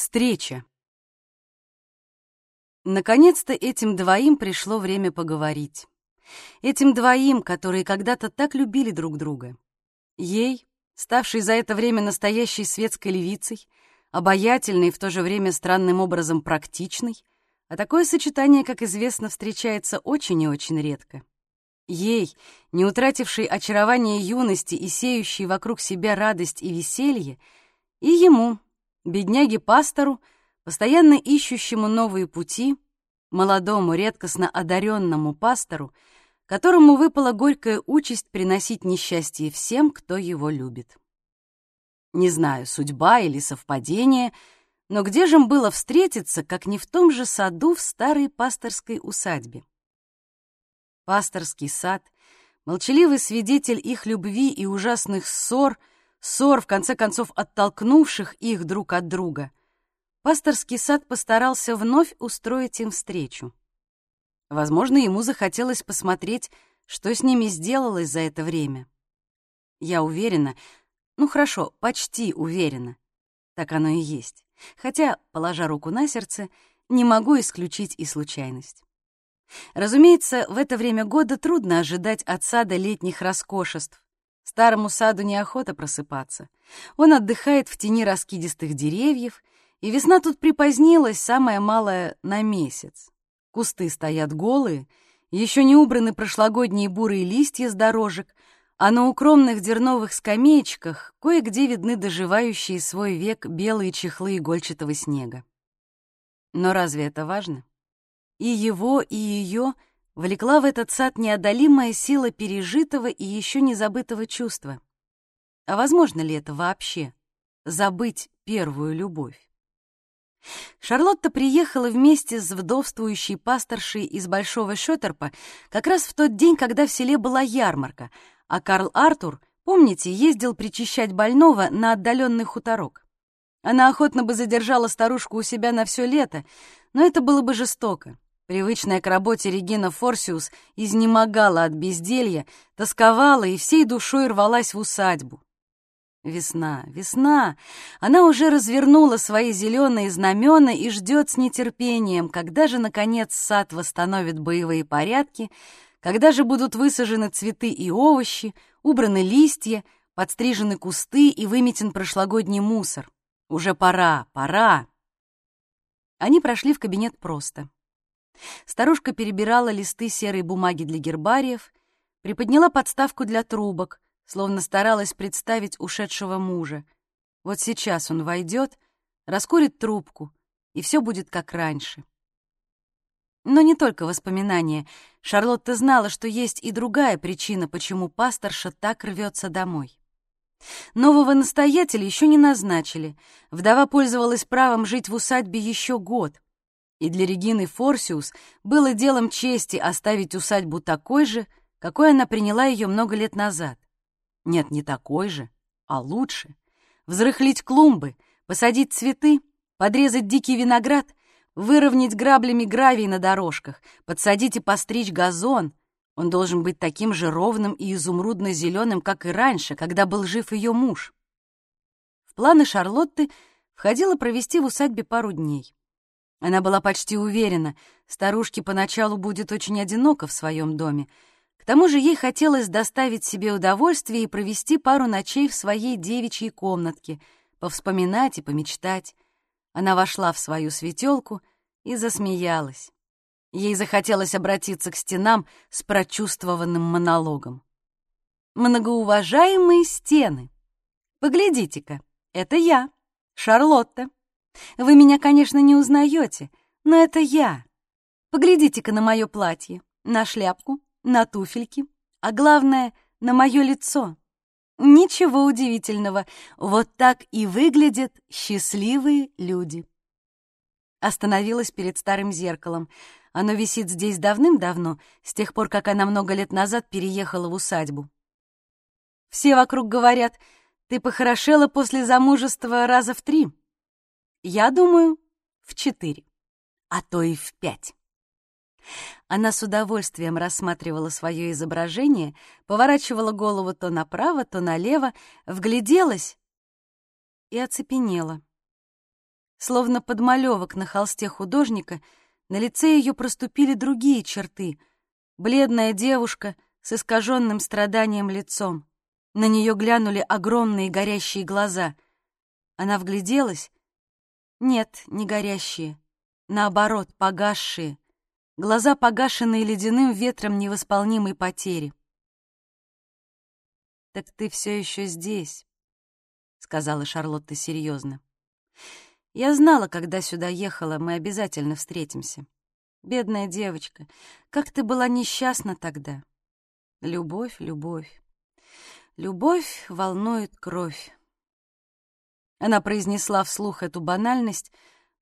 Встреча. Наконец-то этим двоим пришло время поговорить. Этим двоим, которые когда-то так любили друг друга. Ей, ставшей за это время настоящей светской львицей, обаятельной и в то же время странным образом практичной, а такое сочетание, как известно, встречается очень и очень редко. Ей, не утратившей очарование юности и сеющей вокруг себя радость и веселье, и ему, бедняге-пастору, постоянно ищущему новые пути, молодому, редкостно одаренному пастору, которому выпала горькая участь приносить несчастье всем, кто его любит. Не знаю, судьба или совпадение, но где же им было встретиться, как не в том же саду в старой пасторской усадьбе? Пасторский сад, молчаливый свидетель их любви и ужасных ссор, ссор, в конце концов, оттолкнувших их друг от друга. Пасторский сад постарался вновь устроить им встречу. Возможно, ему захотелось посмотреть, что с ними сделалось за это время. Я уверена, ну хорошо, почти уверена. Так оно и есть. Хотя, положа руку на сердце, не могу исключить и случайность. Разумеется, в это время года трудно ожидать от сада летних роскошеств. Старому саду неохота просыпаться. Он отдыхает в тени раскидистых деревьев, и весна тут припозднилась, самое малое, на месяц. Кусты стоят голые, еще не убраны прошлогодние бурые листья с дорожек, а на укромных дерновых скамеечках кое-где видны доживающие свой век белые чехлы игольчатого снега. Но разве это важно? И его, и ее влекла в этот сад неодолимая сила пережитого и еще не забытого чувства. А возможно ли это вообще — забыть первую любовь? Шарлотта приехала вместе с вдовствующей пасторшей из Большого Шётерпа как раз в тот день, когда в селе была ярмарка, а Карл Артур, помните, ездил причащать больного на отдаленный хуторок. Она охотно бы задержала старушку у себя на все лето, но это было бы жестоко. Привычная к работе Регина Форсиус изнемогала от безделья, тосковала и всей душой рвалась в усадьбу. Весна, весна. Она уже развернула свои зеленые знамена и ждет с нетерпением, когда же, наконец, сад восстановит боевые порядки, когда же будут высажены цветы и овощи, убраны листья, подстрижены кусты и выметен прошлогодний мусор. Уже пора, пора. Они прошли в кабинет просто. Старушка перебирала листы серой бумаги для гербариев, приподняла подставку для трубок — словно старалась представить ушедшего мужа. Вот сейчас он войдет, раскурит трубку, и все будет как раньше. Но не только воспоминания. Шарлотта знала, что есть и другая причина, почему пасторша так рвется домой. Нового настоятеля еще не назначили. Вдова пользовалась правом жить в усадьбе еще год. И для Регины Форсиус было делом чести оставить усадьбу такой же, какой она приняла ее много лет назад. Нет, не такой же, а лучше. Взрыхлить клумбы, посадить цветы, подрезать дикий виноград, выровнять граблями гравий на дорожках, подсадить и постричь газон. Он должен быть таким же ровным и изумрудно-зеленым, как и раньше, когда был жив ее муж. В планы Шарлотты входило провести в усадьбе пару дней. Она была почти уверена, старушке поначалу будет очень одиноко в своем доме, к тому же ей хотелось доставить себе удовольствие и провести пару ночей в своей девичьей комнатке, повспоминать и помечтать. Она вошла в свою светелку и засмеялась. Ей захотелось обратиться к стенам с прочувствованным монологом. «Многоуважаемые стены, поглядите-ка, это я, Шарлотта. Вы меня, конечно, не узнаете, но это я. Поглядите-ка на мое платье, на шляпку, на туфельки, а главное, на мое лицо. Ничего удивительного, вот так и выглядят счастливые люди. Остановилась перед старым зеркалом. Оно висит здесь давным-давно, с тех пор, как она много лет назад переехала в усадьбу. Все вокруг говорят, ты похорошела после замужества раза в три. Я думаю, в четыре, а то и в пять. Она с удовольствием рассматривала свое изображение, поворачивала голову то направо, то налево, вгляделась и оцепенела. Словно подмалевок на холсте художника, на лице ее проступили другие черты. Бледная девушка с искаженным страданием лицом. На нее глянули огромные горящие глаза. Она вгляделась. Нет, не горящие. Наоборот, погасшие. Глаза, погашенные ледяным ветром невосполнимой потери. «Так ты все еще здесь», — сказала Шарлотта серьезно. Я знала, когда сюда ехала, мы обязательно встретимся. Бедная девочка, как ты была несчастна тогда. Любовь, любовь. Любовь волнует кровь. Она произнесла вслух эту банальность,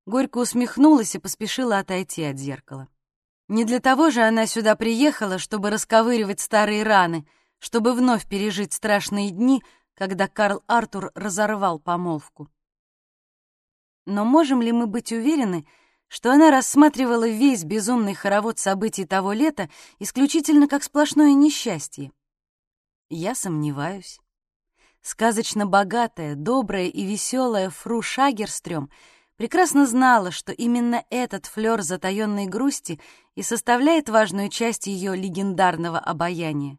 горько усмехнулась и поспешила отойти от зеркала. Не для того же она сюда приехала, чтобы расковыривать старые раны, чтобы вновь пережить страшные дни, когда Карл Артур разорвал помолвку. Но можем ли мы быть уверены, что она рассматривала весь безумный хоровод событий того лета исключительно как сплошное несчастье? Я сомневаюсь. Сказочно богатая, добрая и веселая фру Шагерстрём прекрасно знала, что именно этот флёр затаённой грусти и составляет важную часть ее легендарного обаяния.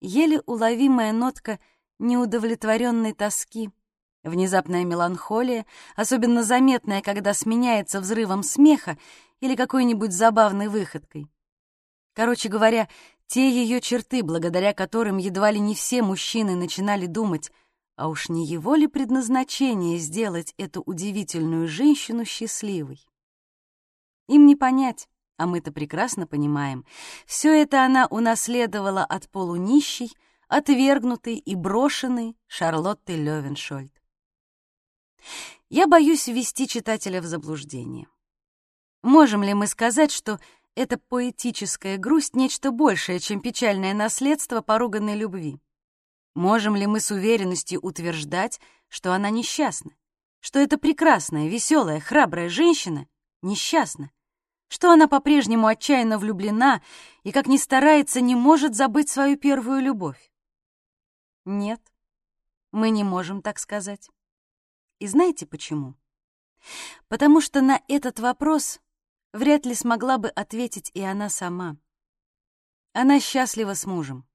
Еле уловимая нотка неудовлетворенной тоски — Внезапная меланхолия, особенно заметная, когда сменяется взрывом смеха или какой-нибудь забавной выходкой. Короче говоря, те ее черты, благодаря которым едва ли не все мужчины начинали думать, а уж не его ли предназначение сделать эту удивительную женщину счастливой? Им не понять, а мы-то прекрасно понимаем. Все это она унаследовала от полунищей, отвергнутой и брошенной Шарлотты Левеншольд. Я боюсь ввести читателя в заблуждение. Можем ли мы сказать, что эта поэтическая грусть — нечто большее, чем печальное наследство поруганной любви? Можем ли мы с уверенностью утверждать, что она несчастна? Что эта прекрасная, веселая, храбрая женщина несчастна? Что она по-прежнему отчаянно влюблена и, как ни старается, не может забыть свою первую любовь? Нет, мы не можем так сказать. И знаете почему? Потому что на этот вопрос вряд ли смогла бы ответить и она сама. Она счастлива с мужем.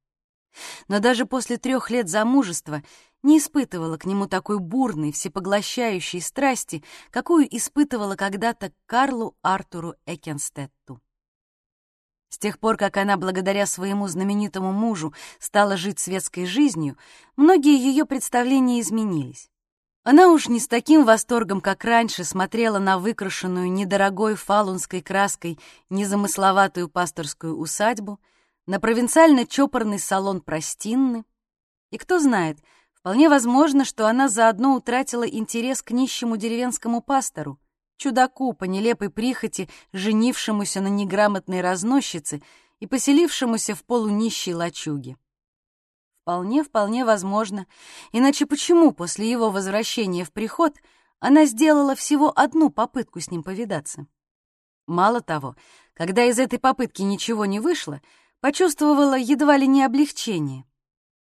Но даже после трех лет замужества не испытывала к нему такой бурной, всепоглощающей страсти, какую испытывала когда-то Карлу Артуру Экенстетту. С тех пор, как она, благодаря своему знаменитому мужу, стала жить светской жизнью, многие ее представления изменились. Она уж не с таким восторгом, как раньше, смотрела на выкрашенную недорогой фалунской краской незамысловатую пасторскую усадьбу, на провинциально-чопорный салон Простинны. И кто знает, вполне возможно, что она заодно утратила интерес к нищему деревенскому пастору, чудаку по нелепой прихоти, женившемуся на неграмотной разносчице и поселившемуся в полунищей лачуге. Вполне, вполне возможно. Иначе почему после его возвращения в приход она сделала всего одну попытку с ним повидаться? Мало того, когда из этой попытки ничего не вышло, почувствовала едва ли не облегчение.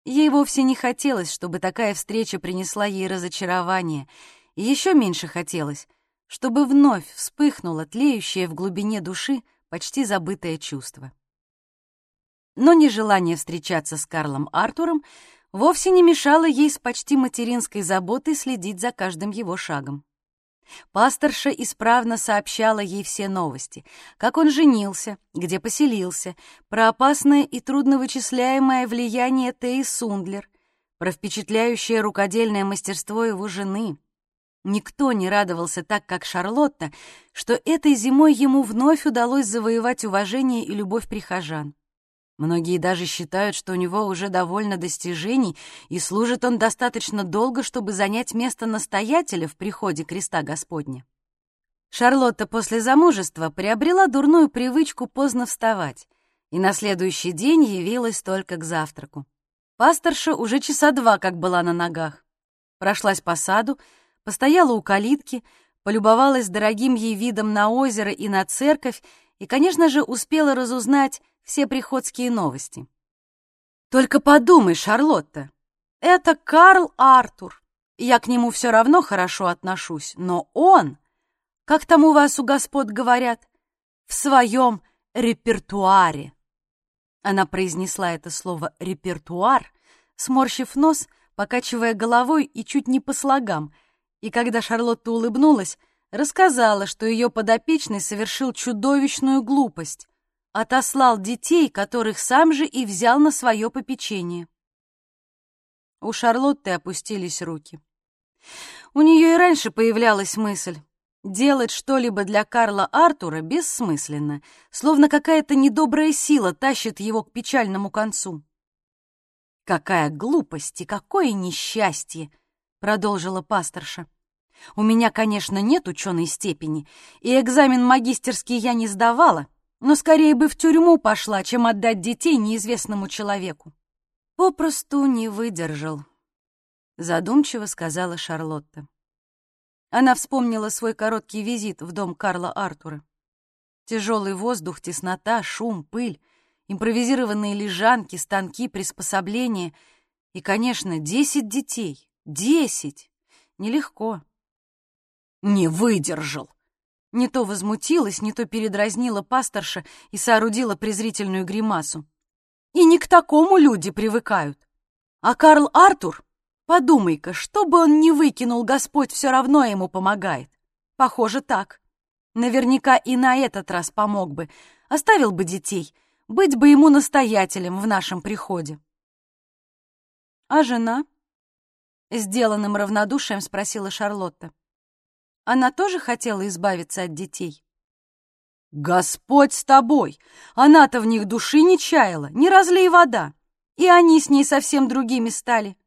Ей вовсе не хотелось, чтобы такая встреча принесла ей разочарование, и еще меньше хотелось, чтобы вновь вспыхнуло тлеющее в глубине души почти забытое чувство но нежелание встречаться с Карлом Артуром вовсе не мешало ей с почти материнской заботой следить за каждым его шагом. Пасторша исправно сообщала ей все новости, как он женился, где поселился, про опасное и трудновычисляемое влияние Теи Сундлер, про впечатляющее рукодельное мастерство его жены. Никто не радовался так, как Шарлотта, что этой зимой ему вновь удалось завоевать уважение и любовь прихожан. Многие даже считают, что у него уже довольно достижений, и служит он достаточно долго, чтобы занять место настоятеля в приходе креста Господня. Шарлотта после замужества приобрела дурную привычку поздно вставать, и на следующий день явилась только к завтраку. Пасторша уже часа два как была на ногах. Прошлась по саду, постояла у калитки, полюбовалась дорогим ей видом на озеро и на церковь, и, конечно же, успела разузнать, все приходские новости. Только подумай, Шарлотта, это Карл Артур. Я к нему все равно хорошо отношусь, но он как там у вас у господ говорят, в своем репертуаре. Она произнесла это слово «репертуар», сморщив нос, покачивая головой и чуть не по слогам, и когда Шарлотта улыбнулась, рассказала, что ее подопечный совершил чудовищную глупость, отослал детей, которых сам же и взял на свое попечение. У Шарлотты опустились руки. У нее и раньше появлялась мысль. Делать что-либо для Карла Артура бессмысленно, словно какая-то недобрая сила тащит его к печальному концу. «Какая глупость и какое несчастье!» — продолжила пасторша. «У меня, конечно, нет ученой степени, и экзамен магистерский я не сдавала, но скорее бы в тюрьму пошла, чем отдать детей неизвестному человеку. Попросту не выдержал», — задумчиво сказала Шарлотта. Она вспомнила свой короткий визит в дом Карла Артура. Тяжелый воздух, теснота, шум, пыль, импровизированные лежанки, станки, приспособления и, конечно, десять детей. Десять! Нелегко. Не выдержал. Не то возмутилась, не то передразнила пасторша и соорудила презрительную гримасу. И не к такому люди привыкают. А Карл Артур Подумай-ка, что бы он ни выкинул, Господь все равно ему помогает. Похоже, так. Наверняка и на этот раз помог бы. Оставил бы детей. Быть бы ему настоятелем в нашем приходе. А жена? Сделанным равнодушием спросила Шарлотта. Она тоже хотела избавиться от детей? Господь с тобой! Она-то в них души не чаяла, не разлей вода. И они с ней совсем другими стали.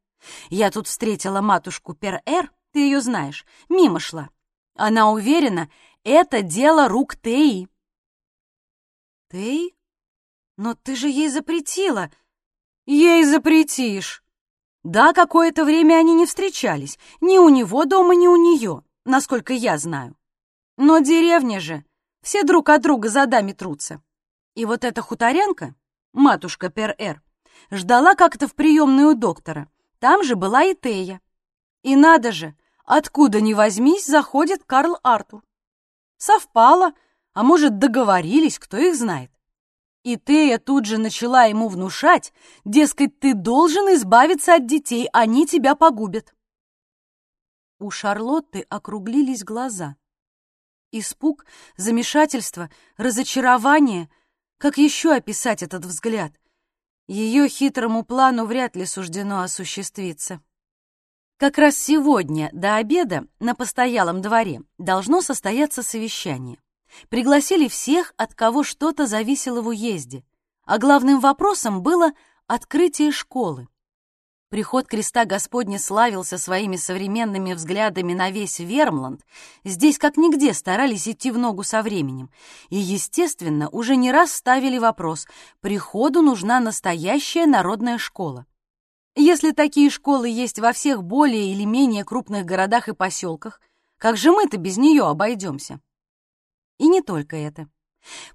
Я тут встретила матушку Пер-Эр, ты ее знаешь, мимо шла. Она уверена, это дело рук Теи. Теи? Но ты же ей запретила. Ей запретишь. Да, какое-то время они не встречались. Ни у него дома, ни у нее, насколько я знаю. Но деревня же, все друг от друга за дами трутся. И вот эта хуторянка, матушка Пер-Эр, ждала как-то в приемную доктора. Там же была и Тея. И надо же, откуда ни возьмись, заходит Карл Артур. Совпало, а может, договорились, кто их знает. И Тея тут же начала ему внушать, дескать, ты должен избавиться от детей, они тебя погубят. У Шарлотты округлились глаза. Испуг, замешательство, разочарование. Как еще описать этот взгляд? Ее хитрому плану вряд ли суждено осуществиться. Как раз сегодня, до обеда, на постоялом дворе должно состояться совещание. Пригласили всех, от кого что-то зависело в уезде, а главным вопросом было открытие школы. Приход креста Господня славился своими современными взглядами на весь Вермланд. Здесь как нигде старались идти в ногу со временем. И, естественно, уже не раз ставили вопрос, приходу нужна настоящая народная школа. Если такие школы есть во всех более или менее крупных городах и поселках, как же мы-то без нее обойдемся? И не только это.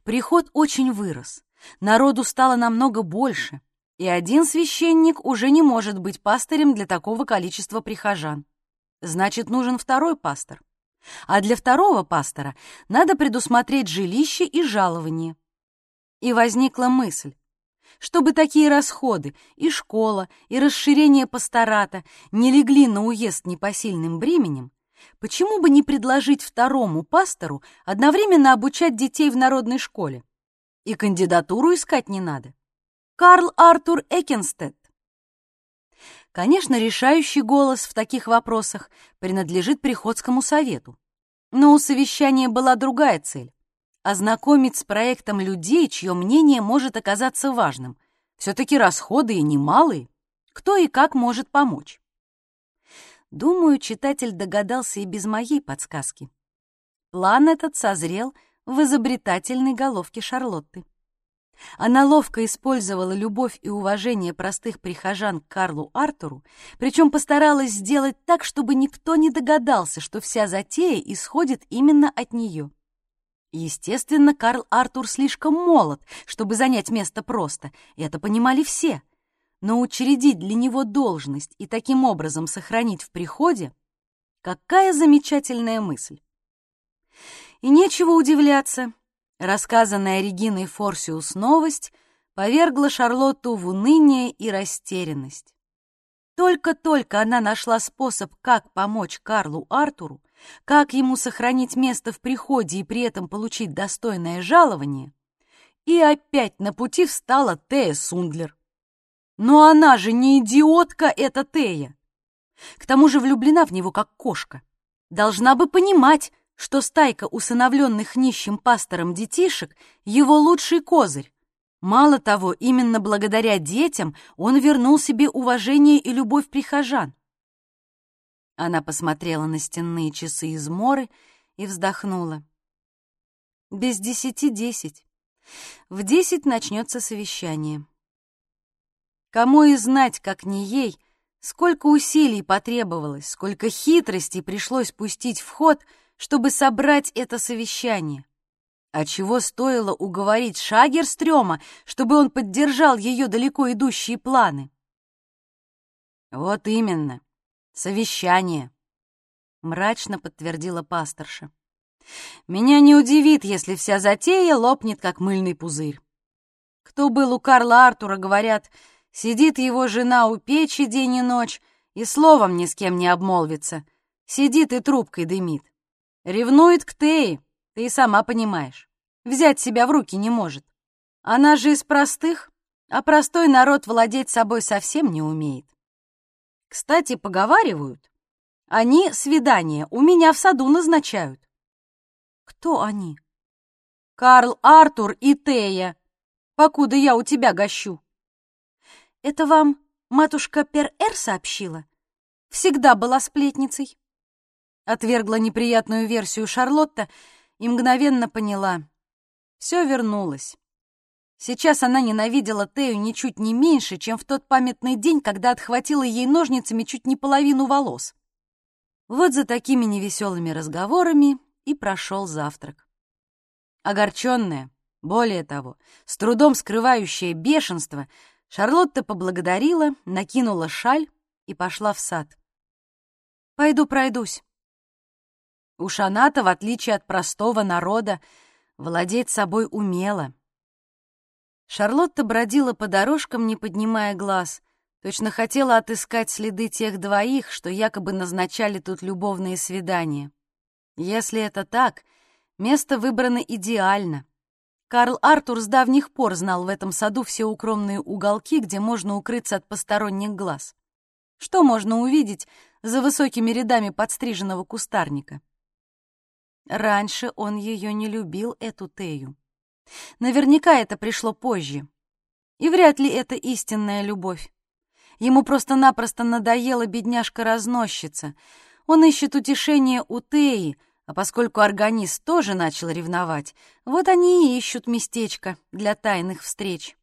Приход очень вырос. Народу стало намного больше — и один священник уже не может быть пастырем для такого количества прихожан. Значит, нужен второй пастор. А для второго пастора надо предусмотреть жилище и жалование. И возникла мысль, чтобы такие расходы, и школа, и расширение пастората не легли на уезд непосильным бременем, почему бы не предложить второму пастору одновременно обучать детей в народной школе? И кандидатуру искать не надо. Карл Артур Экенстед. Конечно, решающий голос в таких вопросах принадлежит Приходскому совету. Но у совещания была другая цель — ознакомить с проектом людей, чье мнение может оказаться важным. Все-таки расходы и немалые. Кто и как может помочь? Думаю, читатель догадался и без моей подсказки. План этот созрел в изобретательной головке Шарлотты. Она ловко использовала любовь и уважение простых прихожан к Карлу Артуру, причем постаралась сделать так, чтобы никто не догадался, что вся затея исходит именно от нее. Естественно, Карл Артур слишком молод, чтобы занять место просто, это понимали все. Но учредить для него должность и таким образом сохранить в приходе — какая замечательная мысль! И нечего удивляться. Рассказанная Региной Форсиус новость повергла Шарлотту в уныние и растерянность. Только-только она нашла способ, как помочь Карлу Артуру, как ему сохранить место в приходе и при этом получить достойное жалование, и опять на пути встала Тея Сундлер. Но она же не идиотка, эта Тея. К тому же влюблена в него, как кошка. Должна бы понимать, что стайка усыновленных нищим пастором детишек — его лучший козырь. Мало того, именно благодаря детям он вернул себе уважение и любовь прихожан. Она посмотрела на стенные часы из моры и вздохнула. Без десяти десять. В десять начнется совещание. Кому и знать, как не ей, сколько усилий потребовалось, сколько хитростей пришлось пустить в ход, чтобы собрать это совещание. А чего стоило уговорить Шагерстрёма, чтобы он поддержал ее далеко идущие планы? Вот именно, совещание, мрачно подтвердила пасторша. Меня не удивит, если вся затея лопнет, как мыльный пузырь. Кто был у Карла Артура, говорят, сидит его жена у печи день и ночь и словом ни с кем не обмолвится, сидит и трубкой дымит. Ревнует к Тее, ты и сама понимаешь взять себя в руки не может. Она же из простых, а простой народ владеть собой совсем не умеет. Кстати, поговаривают, они свидания у меня в саду назначают. Кто они? Карл Артур и Тея, покуда я у тебя гощу. Это вам матушка Пер-Эр сообщила? Всегда была сплетницей. Отвергла неприятную версию Шарлотта и мгновенно поняла. Все вернулось. Сейчас она ненавидела Тею ничуть не меньше, чем в тот памятный день, когда отхватила ей ножницами чуть не половину волос. Вот за такими невеселыми разговорами и прошел завтрак. Огорченная, более того, с трудом скрывающая бешенство, Шарлотта поблагодарила, накинула шаль и пошла в сад. «Пойду пройдусь». У Шаната, в отличие от простого народа, владеть собой умела. Шарлотта бродила по дорожкам, не поднимая глаз, точно хотела отыскать следы тех двоих, что якобы назначали тут любовные свидания. Если это так, место выбрано идеально. Карл Артур с давних пор знал в этом саду все укромные уголки, где можно укрыться от посторонних глаз. Что можно увидеть за высокими рядами подстриженного кустарника? Раньше он ее не любил, эту Тею. Наверняка это пришло позже. И вряд ли это истинная любовь. Ему просто-напросто надоела бедняжка-разносчица. Он ищет утешение у Теи, а поскольку органист тоже начал ревновать, вот они и ищут местечко для тайных встреч.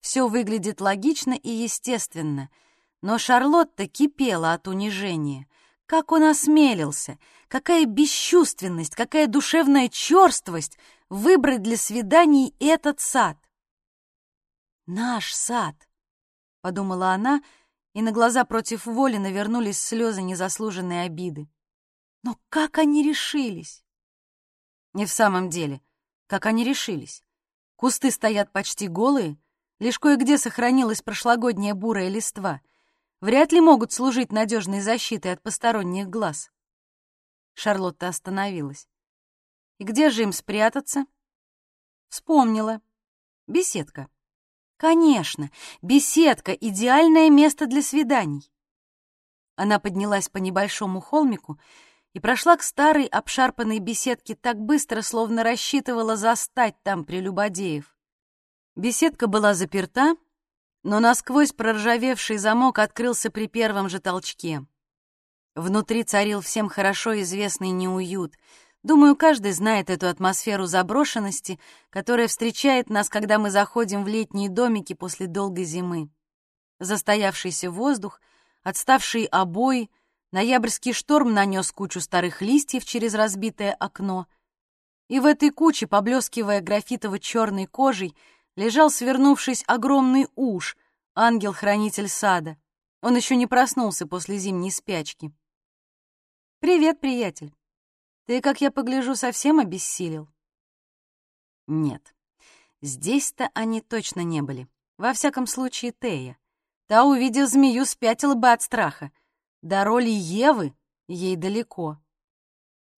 Все выглядит логично и естественно, но Шарлотта кипела от унижения — как он осмелился? Какая бесчувственность, какая душевная черствость выбрать для свиданий этот сад? «Наш сад», — подумала она, и на глаза против воли навернулись слезы незаслуженной обиды. Но как они решились? Не в самом деле, как они решились? Кусты стоят почти голые, лишь кое-где сохранилась прошлогодняя бурая листва — вряд ли могут служить надежной защитой от посторонних глаз. Шарлотта остановилась. И где же им спрятаться? Вспомнила. Беседка. Конечно, беседка — идеальное место для свиданий. Она поднялась по небольшому холмику и прошла к старой обшарпанной беседке так быстро, словно рассчитывала застать там прелюбодеев. Беседка была заперта, но насквозь проржавевший замок открылся при первом же толчке. Внутри царил всем хорошо известный неуют. Думаю, каждый знает эту атмосферу заброшенности, которая встречает нас, когда мы заходим в летние домики после долгой зимы. Застоявшийся воздух, отставшие обои, ноябрьский шторм нанес кучу старых листьев через разбитое окно, и в этой куче, поблескивая графитово-черной кожей, лежал, свернувшись, огромный уж, ангел-хранитель сада. Он еще не проснулся после зимней спячки. «Привет, приятель. Ты, как я погляжу, совсем обессилел. Нет, здесь-то они точно не были. Во всяком случае, Тея. Та, увидев змею, спятила бы от страха. До роли Евы ей далеко.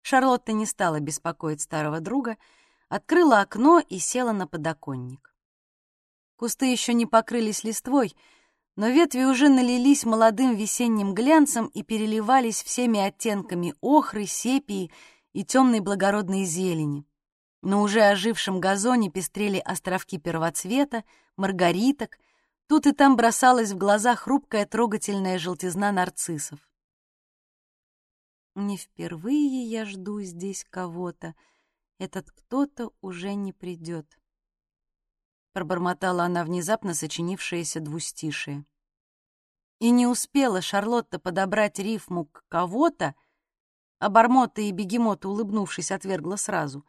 Шарлотта не стала беспокоить старого друга, открыла окно и села на подоконник. Кусты еще не покрылись листвой, но ветви уже налились молодым весенним глянцем и переливались всеми оттенками охры, сепии и темной благородной зелени. На уже ожившем газоне пестрели островки первоцвета, маргариток, тут и там бросалась в глаза хрупкая трогательная желтизна нарциссов. Не впервые я жду здесь кого-то, этот кто-то уже не придет. Пробормотала она внезапно сочинившееся двустишие. И не успела Шарлотта подобрать рифму к кого-то, а Бормота и Бегемота, улыбнувшись, отвергла сразу,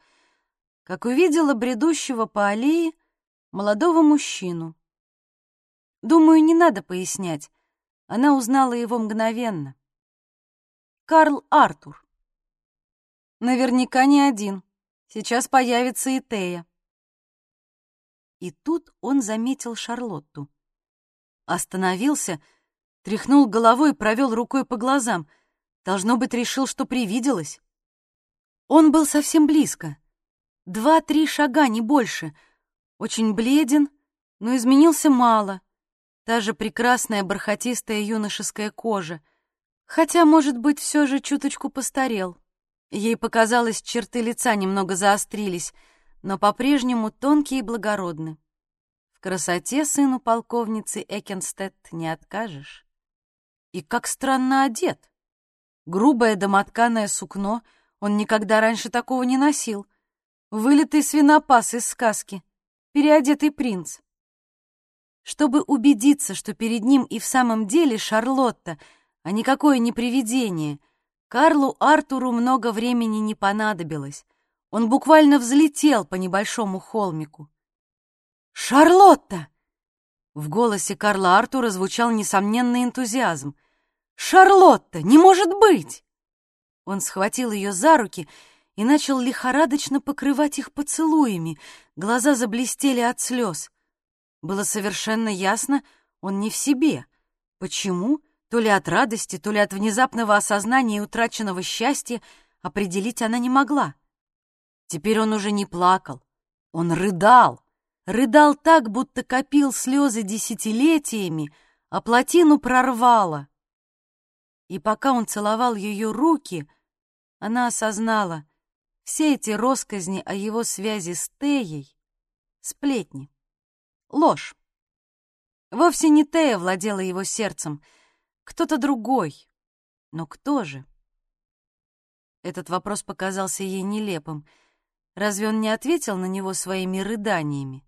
как увидела бредущего по аллее молодого мужчину. Думаю, не надо пояснять, она узнала его мгновенно. Карл Артур. Наверняка не один. Сейчас появится и Тея. И тут он заметил Шарлотту. Остановился, тряхнул головой и провел рукой по глазам — Должно быть, решил, что привиделось. Он был совсем близко. Два-три шага, не больше. Очень бледен, но изменился мало. Та же прекрасная бархатистая юношеская кожа. Хотя, может быть, все же чуточку постарел. Ей показалось, черты лица немного заострились, но по-прежнему тонкие и благородны. В красоте сыну полковницы Экенстедт не откажешь. И как странно одет. Грубое домотканое сукно, он никогда раньше такого не носил. Вылитый свинопас из сказки, переодетый принц. Чтобы убедиться, что перед ним и в самом деле Шарлотта, а никакое не привидение, Карлу Артуру много времени не понадобилось. Он буквально взлетел по небольшому холмику. «Шарлотта!» В голосе Карла Артура звучал несомненный энтузиазм — «Шарлотта, не может быть!» Он схватил ее за руки и начал лихорадочно покрывать их поцелуями. Глаза заблестели от слез. Было совершенно ясно, он не в себе. Почему? То ли от радости, то ли от внезапного осознания и утраченного счастья определить она не могла. Теперь он уже не плакал, он рыдал. Рыдал так, будто копил слезы десятилетиями, а плотину прорвало. И пока он целовал ее руки, она осознала, все эти росказни о его связи с Теей — сплетни, ложь. Вовсе не Тея владела его сердцем, кто-то другой. Но кто же? Этот вопрос показался ей нелепым. Разве он не ответил на него своими рыданиями?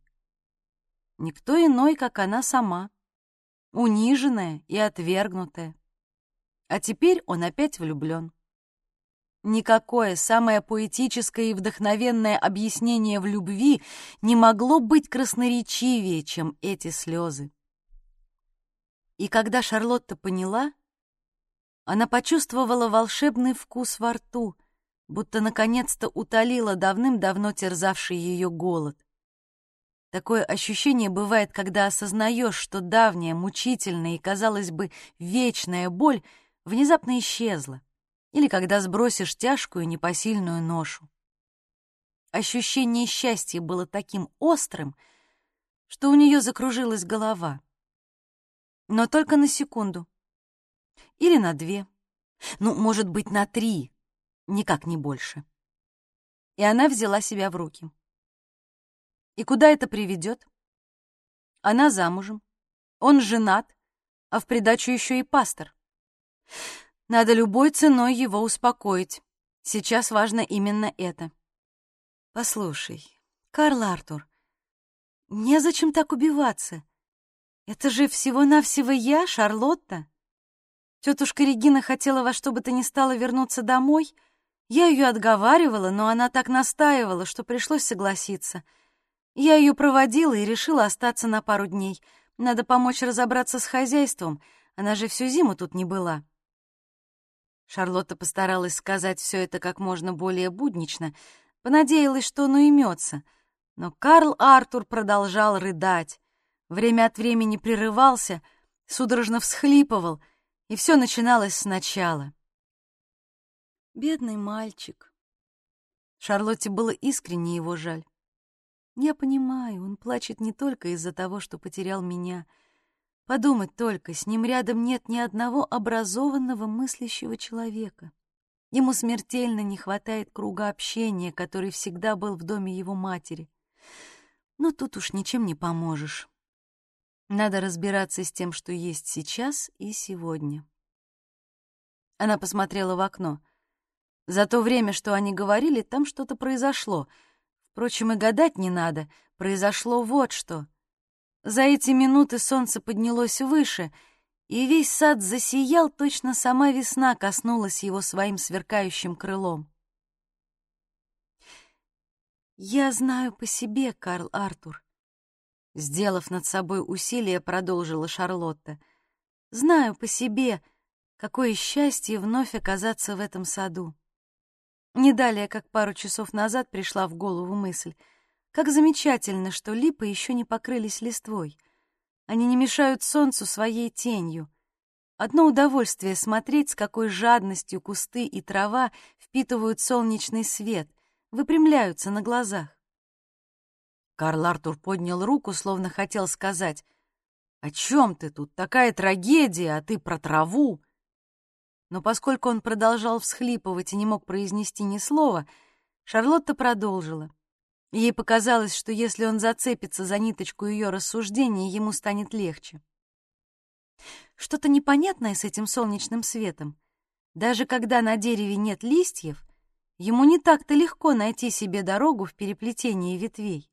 Никто иной, как она сама, униженная и отвергнутая. А теперь он опять влюблен. Никакое самое поэтическое и вдохновенное объяснение в любви не могло быть красноречивее, чем эти слезы. И когда Шарлотта поняла, она почувствовала волшебный вкус во рту, будто наконец-то утолила давным-давно терзавший ее голод. Такое ощущение бывает, когда осознаешь, что давняя, мучительная и, казалось бы, вечная боль — внезапно исчезла, или когда сбросишь тяжкую непосильную ношу. Ощущение счастья было таким острым, что у нее закружилась голова. Но только на секунду. Или на две. Ну, может быть, на три. Никак не больше. И она взяла себя в руки. И куда это приведет? Она замужем, он женат, а в придачу еще и пастор. Надо любой ценой его успокоить. Сейчас важно именно это. Послушай, Карл Артур, незачем так убиваться. Это же всего-навсего я, Шарлотта. Тетушка Регина хотела во что бы то ни стало вернуться домой. Я ее отговаривала, но она так настаивала, что пришлось согласиться. Я ее проводила и решила остаться на пару дней. Надо помочь разобраться с хозяйством. Она же всю зиму тут не была. Шарлотта постаралась сказать все это как можно более буднично, понадеялась, что он уймется, но Карл Артур продолжал рыдать. Время от времени прерывался, судорожно всхлипывал, и все начиналось сначала. Бедный мальчик. Шарлотте было искренне его жаль. Я понимаю, он плачет не только из-за того, что потерял меня — Подумать только, с ним рядом нет ни одного образованного мыслящего человека. Ему смертельно не хватает круга общения, который всегда был в доме его матери. Но тут уж ничем не поможешь. Надо разбираться с тем, что есть сейчас и сегодня. Она посмотрела в окно. За то время, что они говорили, там что-то произошло. Впрочем, и гадать не надо. Произошло вот что — за эти минуты солнце поднялось выше, и весь сад засиял, точно сама весна коснулась его своим сверкающим крылом. «Я знаю по себе, Карл Артур», — сделав над собой усилие, продолжила Шарлотта. «Знаю по себе, какое счастье вновь оказаться в этом саду». Не далее, как пару часов назад пришла в голову мысль — как замечательно, что липы еще не покрылись листвой. Они не мешают солнцу своей тенью. Одно удовольствие смотреть, с какой жадностью кусты и трава впитывают солнечный свет, выпрямляются на глазах. Карл Артур поднял руку, словно хотел сказать, «О чем ты тут? Такая трагедия, а ты про траву!» Но поскольку он продолжал всхлипывать и не мог произнести ни слова, Шарлотта продолжила. Ей показалось, что если он зацепится за ниточку ее рассуждения, ему станет легче. Что-то непонятное с этим солнечным светом. Даже когда на дереве нет листьев, ему не так-то легко найти себе дорогу в переплетении ветвей.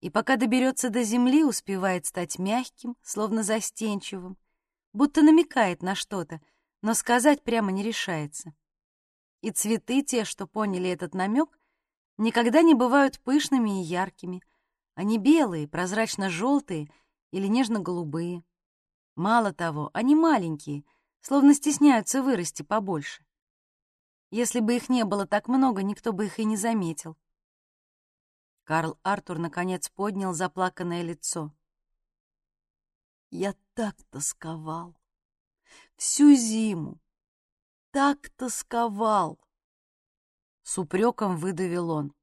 И пока доберется до земли, успевает стать мягким, словно застенчивым, будто намекает на что-то, но сказать прямо не решается. И цветы, те, что поняли этот намек, никогда не бывают пышными и яркими. Они белые, прозрачно-желтые или нежно-голубые. Мало того, они маленькие, словно стесняются вырасти побольше. Если бы их не было так много, никто бы их и не заметил. Карл Артур наконец поднял заплаканное лицо. «Я так тосковал! Всю зиму! Так тосковал!» С упреком выдавил он.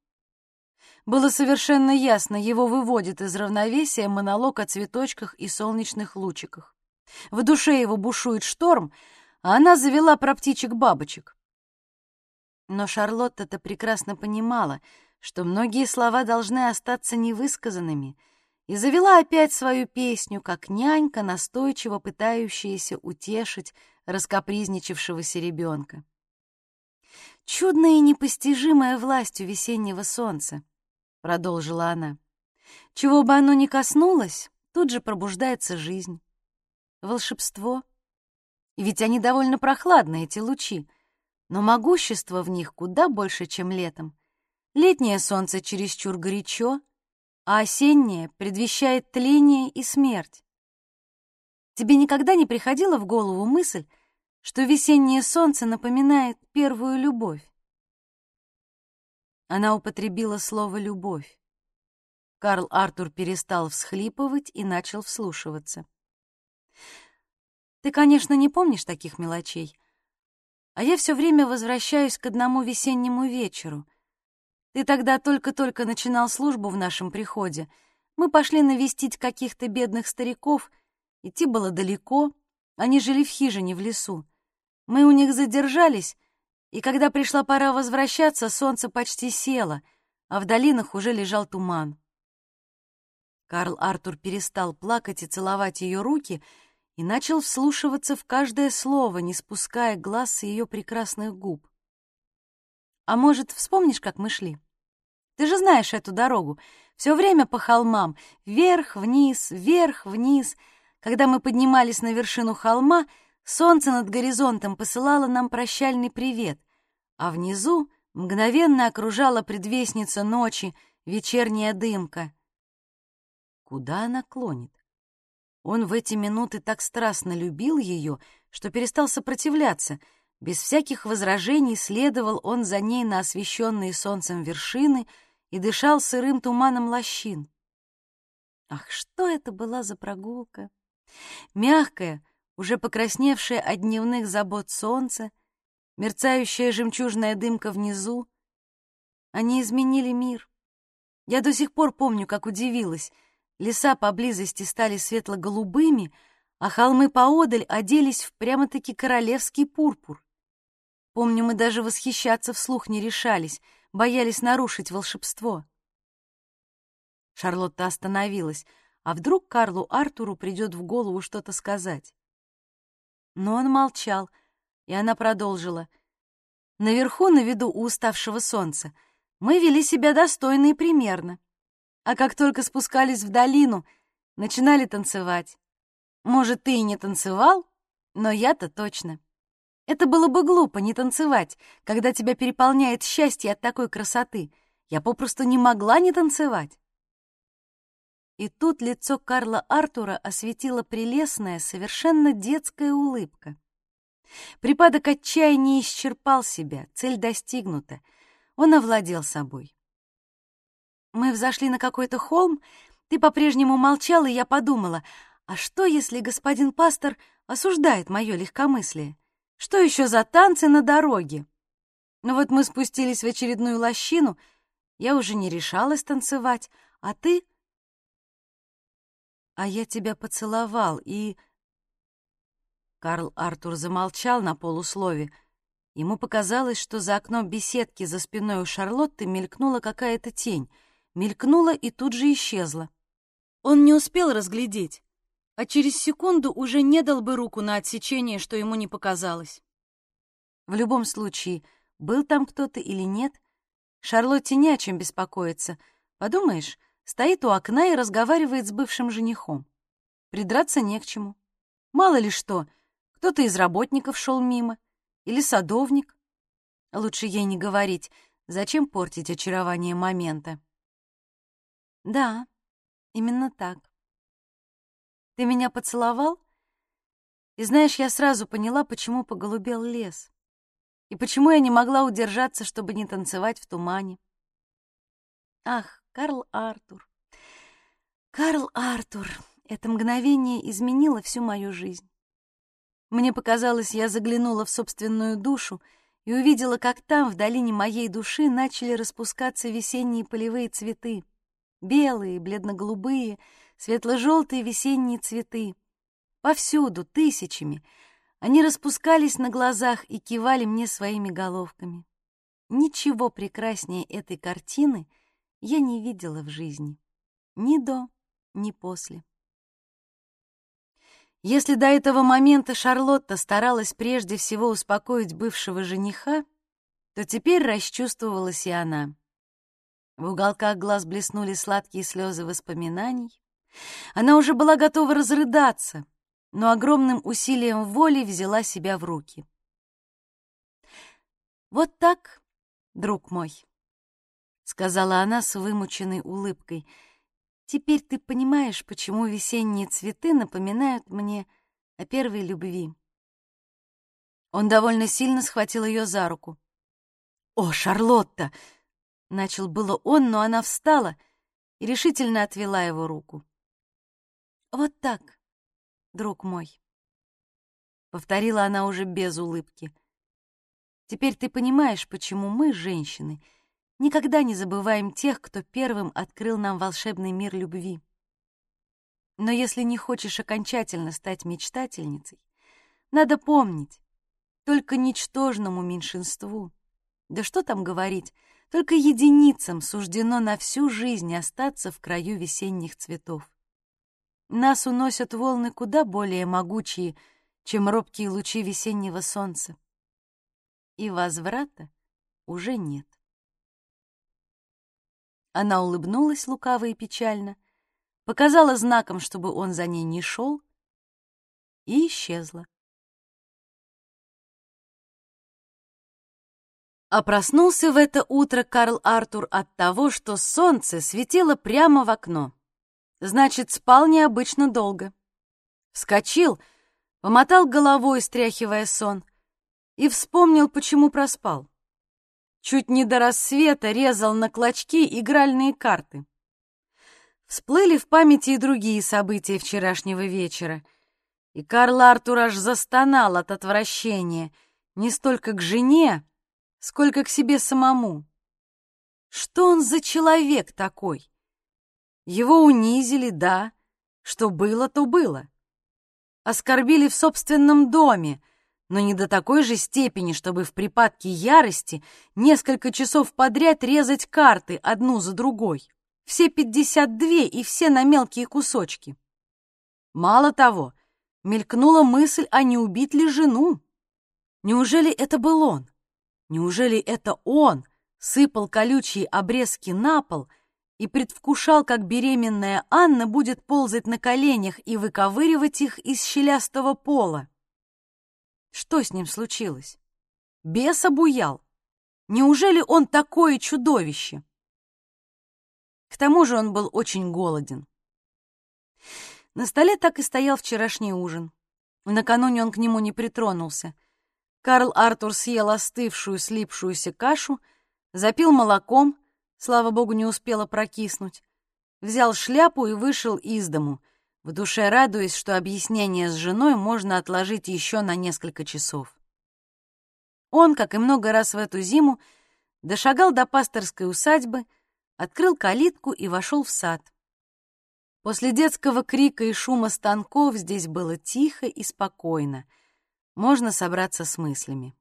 Было совершенно ясно, его выводит из равновесия монолог о цветочках и солнечных лучиках. В душе его бушует шторм, а она завела про птичек-бабочек. Но Шарлотта-то прекрасно понимала, что многие слова должны остаться невысказанными, и завела опять свою песню, как нянька, настойчиво пытающаяся утешить раскопризничавшегося ребенка. «Чудная и непостижимая власть у весеннего солнца», — продолжила она. «Чего бы оно ни коснулось, тут же пробуждается жизнь. Волшебство. Ведь они довольно прохладные, эти лучи, но могущество в них куда больше, чем летом. Летнее солнце чересчур горячо, а осеннее предвещает тление и смерть. Тебе никогда не приходила в голову мысль, что весеннее солнце напоминает первую любовь. Она употребила слово «любовь». Карл Артур перестал всхлипывать и начал вслушиваться. «Ты, конечно, не помнишь таких мелочей, а я все время возвращаюсь к одному весеннему вечеру. Ты тогда только-только начинал службу в нашем приходе. Мы пошли навестить каких-то бедных стариков, идти было далеко, они жили в хижине в лесу. Мы у них задержались, и когда пришла пора возвращаться, солнце почти село, а в долинах уже лежал туман. Карл Артур перестал плакать и целовать ее руки и начал вслушиваться в каждое слово, не спуская глаз с ее прекрасных губ. «А может, вспомнишь, как мы шли? Ты же знаешь эту дорогу. Все время по холмам, вверх-вниз, вверх-вниз. Когда мы поднимались на вершину холма — Солнце над горизонтом посылало нам прощальный привет, а внизу мгновенно окружала предвестница ночи, вечерняя дымка. Куда она клонит? Он в эти минуты так страстно любил ее, что перестал сопротивляться, Без всяких возражений следовал он за ней на освещенные солнцем вершины и дышал сырым туманом лощин. Ах, что это была за прогулка! Мягкая, уже покрасневшая от дневных забот солнце, мерцающая жемчужная дымка внизу. Они изменили мир. Я до сих пор помню, как удивилась. Леса поблизости стали светло-голубыми, а холмы поодаль оделись в прямо-таки королевский пурпур. Помню, мы даже восхищаться вслух не решались, боялись нарушить волшебство. Шарлотта остановилась. А вдруг Карлу Артуру придет в голову что-то сказать? Но он молчал, и она продолжила. Наверху, на виду у уставшего солнца, мы вели себя достойно и примерно. А как только спускались в долину, начинали танцевать. Может, ты и не танцевал, но я-то точно. Это было бы глупо не танцевать, когда тебя переполняет счастье от такой красоты. Я попросту не могла не танцевать. И тут лицо Карла Артура осветила прелестная, совершенно детская улыбка. Припадок отчаяния исчерпал себя, цель достигнута. Он овладел собой. Мы взошли на какой-то холм, ты по-прежнему молчал, и я подумала, а что, если господин пастор осуждает мое легкомыслие? Что еще за танцы на дороге? Но ну вот мы спустились в очередную лощину, я уже не решалась танцевать, а ты... А я тебя поцеловал, и... Карл Артур замолчал на полуслове. Ему показалось, что за окном беседки за спиной у Шарлотты мелькнула какая-то тень. Мелькнула и тут же исчезла. Он не успел разглядеть, а через секунду уже не дал бы руку на отсечение, что ему не показалось. В любом случае, был там кто-то или нет, Шарлотте не о чем беспокоиться. Подумаешь, стоит у окна и разговаривает с бывшим женихом. Придраться не к чему. Мало ли что, кто-то из работников шел мимо, или садовник. Лучше ей не говорить, зачем портить очарование момента. Да, именно так. Ты меня поцеловал? И знаешь, я сразу поняла, почему поголубел лес. И почему я не могла удержаться, чтобы не танцевать в тумане. Ах, Карл Артур. Карл Артур. Это мгновение изменило всю мою жизнь. Мне показалось, я заглянула в собственную душу и увидела, как там, в долине моей души, начали распускаться весенние полевые цветы. Белые, бледно-голубые, светло-желтые весенние цветы. Повсюду, тысячами. Они распускались на глазах и кивали мне своими головками. Ничего прекраснее этой картины я не видела в жизни. Ни до, ни после. Если до этого момента Шарлотта старалась прежде всего успокоить бывшего жениха, то теперь расчувствовалась и она. В уголках глаз блеснули сладкие слезы воспоминаний. Она уже была готова разрыдаться, но огромным усилием воли взяла себя в руки. «Вот так, друг мой», — сказала она с вымученной улыбкой, — «теперь ты понимаешь, почему весенние цветы напоминают мне о первой любви». Он довольно сильно схватил ее за руку. «О, Шарлотта!» Начал было он, но она встала и решительно отвела его руку. «Вот так, друг мой», — повторила она уже без улыбки. «Теперь ты понимаешь, почему мы, женщины, никогда не забываем тех, кто первым открыл нам волшебный мир любви. Но если не хочешь окончательно стать мечтательницей, надо помнить, только ничтожному меньшинству, да что там говорить, только единицам суждено на всю жизнь остаться в краю весенних цветов. Нас уносят волны куда более могучие, чем робкие лучи весеннего солнца. И возврата уже нет. Она улыбнулась лукаво и печально, показала знаком, чтобы он за ней не шел, и исчезла. А проснулся в это утро Карл Артур от того, что солнце светило прямо в окно. Значит, спал необычно долго. Вскочил, помотал головой, стряхивая сон, и вспомнил, почему проспал. Чуть не до рассвета резал на клочки игральные карты. Всплыли в памяти и другие события вчерашнего вечера, и Карл Артур аж застонал от отвращения не столько к жене, сколько к себе самому. Что он за человек такой? Его унизили, да, что было, то было. Оскорбили в собственном доме, но не до такой же степени, чтобы в припадке ярости несколько часов подряд резать карты одну за другой. Все пятьдесят две и все на мелкие кусочки. Мало того, мелькнула мысль, а не убить ли жену? Неужели это был он? Неужели это он сыпал колючие обрезки на пол и предвкушал, как беременная Анна будет ползать на коленях и выковыривать их из щелястого пола? Что с ним случилось? Бес обуял. Неужели он такое чудовище? К тому же он был очень голоден. На столе так и стоял вчерашний ужин. Накануне он к нему не притронулся. Карл Артур съел остывшую, слипшуюся кашу, запил молоком, слава богу, не успела прокиснуть, взял шляпу и вышел из дому — в душе радуясь, что объяснение с женой можно отложить еще на несколько часов. Он, как и много раз в эту зиму, дошагал до пасторской усадьбы, открыл калитку и вошел в сад. После детского крика и шума станков здесь было тихо и спокойно. Можно собраться с мыслями.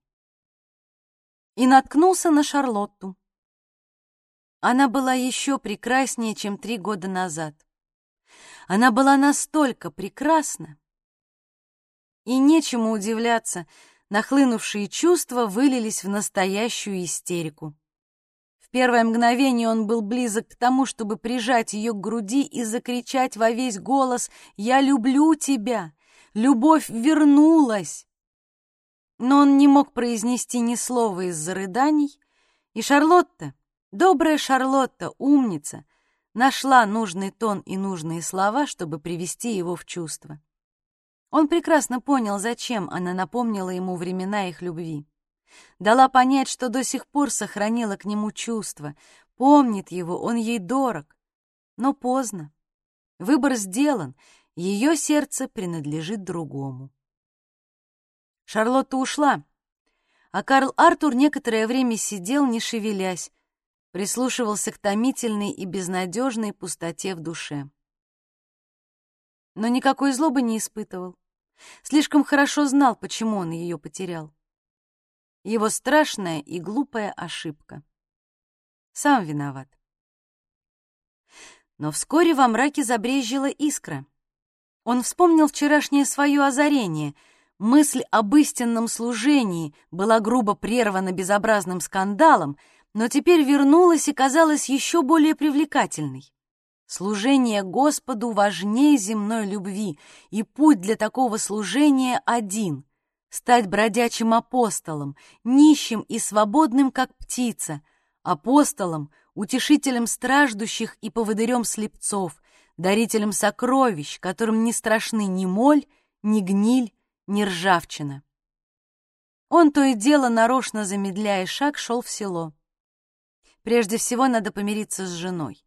И наткнулся на Шарлотту. Она была еще прекраснее, чем три года назад. Она была настолько прекрасна. И нечему удивляться, нахлынувшие чувства вылились в настоящую истерику. В первое мгновение он был близок к тому, чтобы прижать ее к груди и закричать во весь голос «Я люблю тебя! Любовь вернулась!» Но он не мог произнести ни слова из-за рыданий, и Шарлотта, добрая Шарлотта, умница, нашла нужный тон и нужные слова, чтобы привести его в чувство. Он прекрасно понял, зачем она напомнила ему времена их любви. Дала понять, что до сих пор сохранила к нему чувства, помнит его, он ей дорог. Но поздно. Выбор сделан, ее сердце принадлежит другому. Шарлотта ушла, а Карл Артур некоторое время сидел, не шевелясь, прислушивался к томительной и безнадежной пустоте в душе. Но никакой злобы не испытывал. Слишком хорошо знал, почему он ее потерял. Его страшная и глупая ошибка. Сам виноват. Но вскоре во мраке забрезжила искра. Он вспомнил вчерашнее свое озарение. Мысль об истинном служении была грубо прервана безобразным скандалом, но теперь вернулась и казалась еще более привлекательной. Служение Господу важнее земной любви, и путь для такого служения один — стать бродячим апостолом, нищим и свободным, как птица, апостолом, утешителем страждущих и поводырем слепцов, дарителем сокровищ, которым не страшны ни моль, ни гниль, ни ржавчина. Он то и дело, нарочно замедляя шаг, шел в село. Прежде всего надо помириться с женой.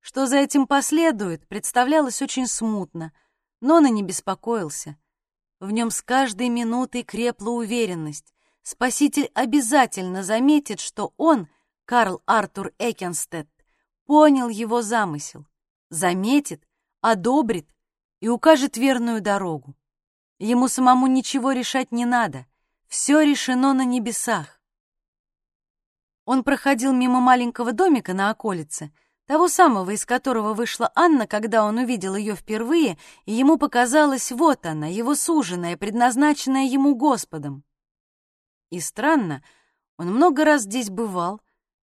Что за этим последует, представлялось очень смутно, но он и не беспокоился. В нем с каждой минутой крепла уверенность. Спаситель обязательно заметит, что он, Карл Артур Экенстедт, понял его замысел, заметит, одобрит и укажет верную дорогу. Ему самому ничего решать не надо, все решено на небесах. Он проходил мимо маленького домика на околице, того самого, из которого вышла Анна, когда он увидел ее впервые, и ему показалось, вот она, его суженая, предназначенная ему Господом. И странно, он много раз здесь бывал,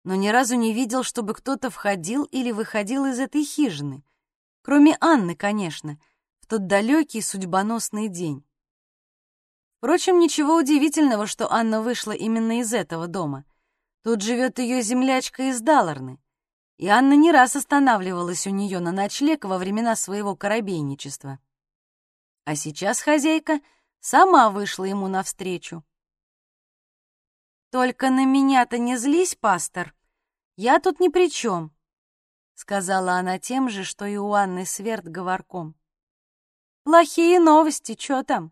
но ни разу не видел, чтобы кто-то входил или выходил из этой хижины. Кроме Анны, конечно, в тот далекий судьбоносный день. Впрочем, ничего удивительного, что Анна вышла именно из этого дома — Тут живет ее землячка из Даларны, и Анна не раз останавливалась у нее на ночлег во времена своего корабейничества. А сейчас хозяйка сама вышла ему навстречу. «Только на меня-то не злись, пастор. Я тут ни при чем», — сказала она тем же, что и у Анны Сверд говорком. «Плохие новости, что там?»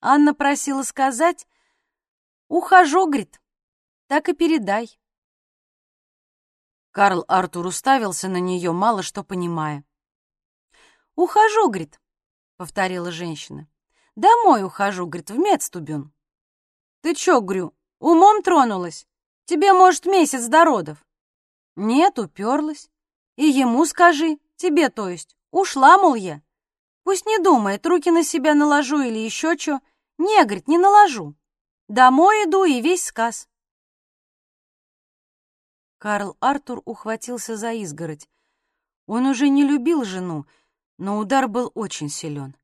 Анна просила сказать, «Ухожу, — говорит, — так и передай». Карл Артур уставился на нее, мало что понимая. «Ухожу, — говорит, — повторила женщина. «Домой ухожу, — говорит, — в Мецтубюн». «Ты чё, — говорю, — умом тронулась? Тебе, может, месяц до родов?» «Нет, уперлась. И ему скажи, тебе, то есть, ушла, мол, я. Пусть не думает, руки на себя наложу или еще что. Не, говорит, не наложу. Домой иду и весь сказ. Карл Артур ухватился за изгородь. Он уже не любил жену, но удар был очень силен.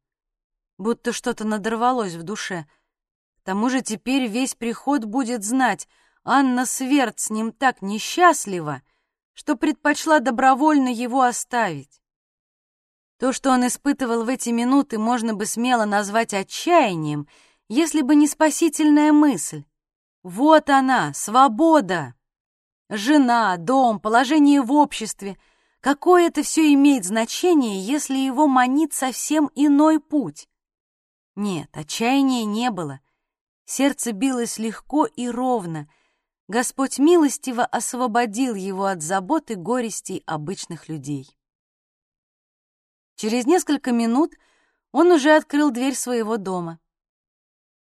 Будто что-то надорвалось в душе. К тому же теперь весь приход будет знать, Анна Сверд с ним так несчастлива, что предпочла добровольно его оставить. То, что он испытывал в эти минуты, можно бы смело назвать отчаянием, если бы не спасительная мысль. Вот она, свобода! Жена, дом, положение в обществе. Какое это все имеет значение, если его манит совсем иной путь? Нет, отчаяния не было. Сердце билось легко и ровно. Господь милостиво освободил его от забот и горестей обычных людей. Через несколько минут он уже открыл дверь своего дома.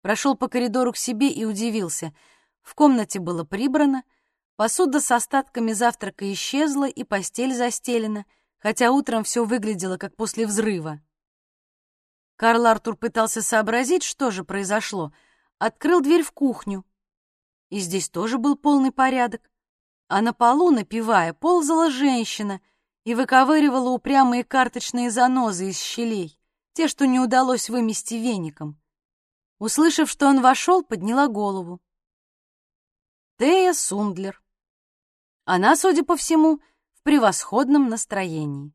Прошел по коридору к себе и удивился. В комнате было прибрано, Посуда с остатками завтрака исчезла, и постель застелена, хотя утром все выглядело как после взрыва. Карл Артур пытался сообразить, что же произошло. Открыл дверь в кухню. И здесь тоже был полный порядок. А на полу, напивая, ползала женщина и выковыривала упрямые карточные занозы из щелей, те, что не удалось вымести веником. Услышав, что он вошел, подняла голову. Тея Сундлер. Она, судя по всему, в превосходном настроении.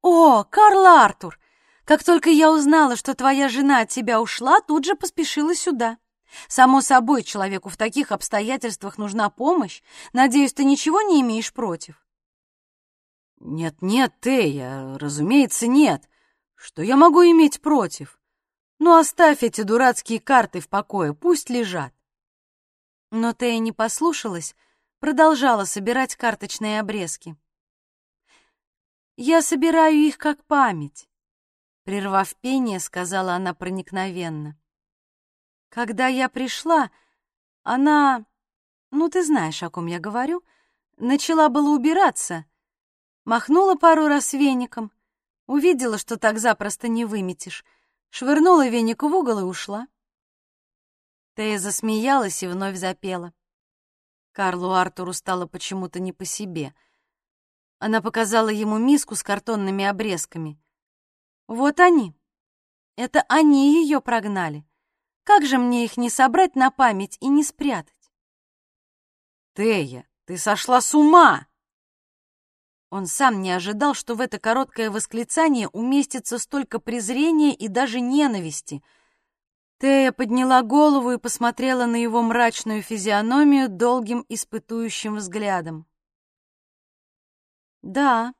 «О, Карл Артур! Как только я узнала, что твоя жена от тебя ушла, тут же поспешила сюда. Само собой, человеку в таких обстоятельствах нужна помощь. Надеюсь, ты ничего не имеешь против?» «Нет-нет, Тея, разумеется, нет. Что я могу иметь против? Ну, оставь эти дурацкие карты в покое, пусть лежат». Но Тея не послушалась, продолжала собирать карточные обрезки. «Я собираю их как память», — прервав пение, сказала она проникновенно. «Когда я пришла, она, ну ты знаешь, о ком я говорю, начала было убираться, махнула пару раз веником, увидела, что так запросто не выметишь, швырнула веник в угол и ушла». Тея засмеялась и вновь запела. Карлу Артуру стало почему-то не по себе. Она показала ему миску с картонными обрезками. «Вот они. Это они ее прогнали. Как же мне их не собрать на память и не спрятать?» «Тея, ты сошла с ума!» Он сам не ожидал, что в это короткое восклицание уместится столько презрения и даже ненависти — Тея подняла голову и посмотрела на его мрачную физиономию долгим испытующим взглядом. «Да,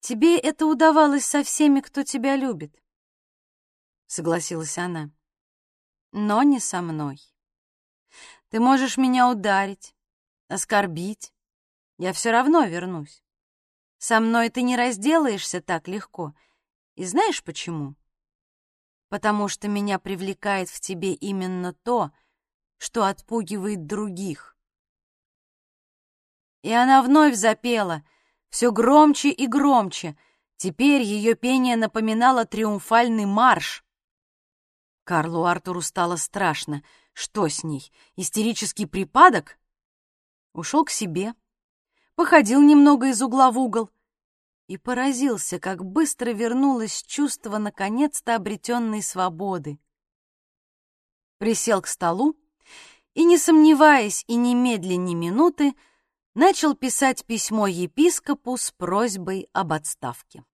тебе это удавалось со всеми, кто тебя любит», — согласилась она. «Но не со мной. Ты можешь меня ударить, оскорбить. Я все равно вернусь. Со мной ты не разделаешься так легко. И знаешь почему?» Потому что меня привлекает в тебе именно то, что отпугивает других. И она вновь запела, все громче и громче. Теперь ее пение напоминало триумфальный марш. Карлу Артуру стало страшно. Что с ней? Истерический припадок? Ушел к себе, походил немного из угла в угол, и поразился, как быстро вернулось чувство наконец-то обретенной свободы. Присел к столу и, не сомневаясь и немедля ни минуты, начал писать письмо епископу с просьбой об отставке.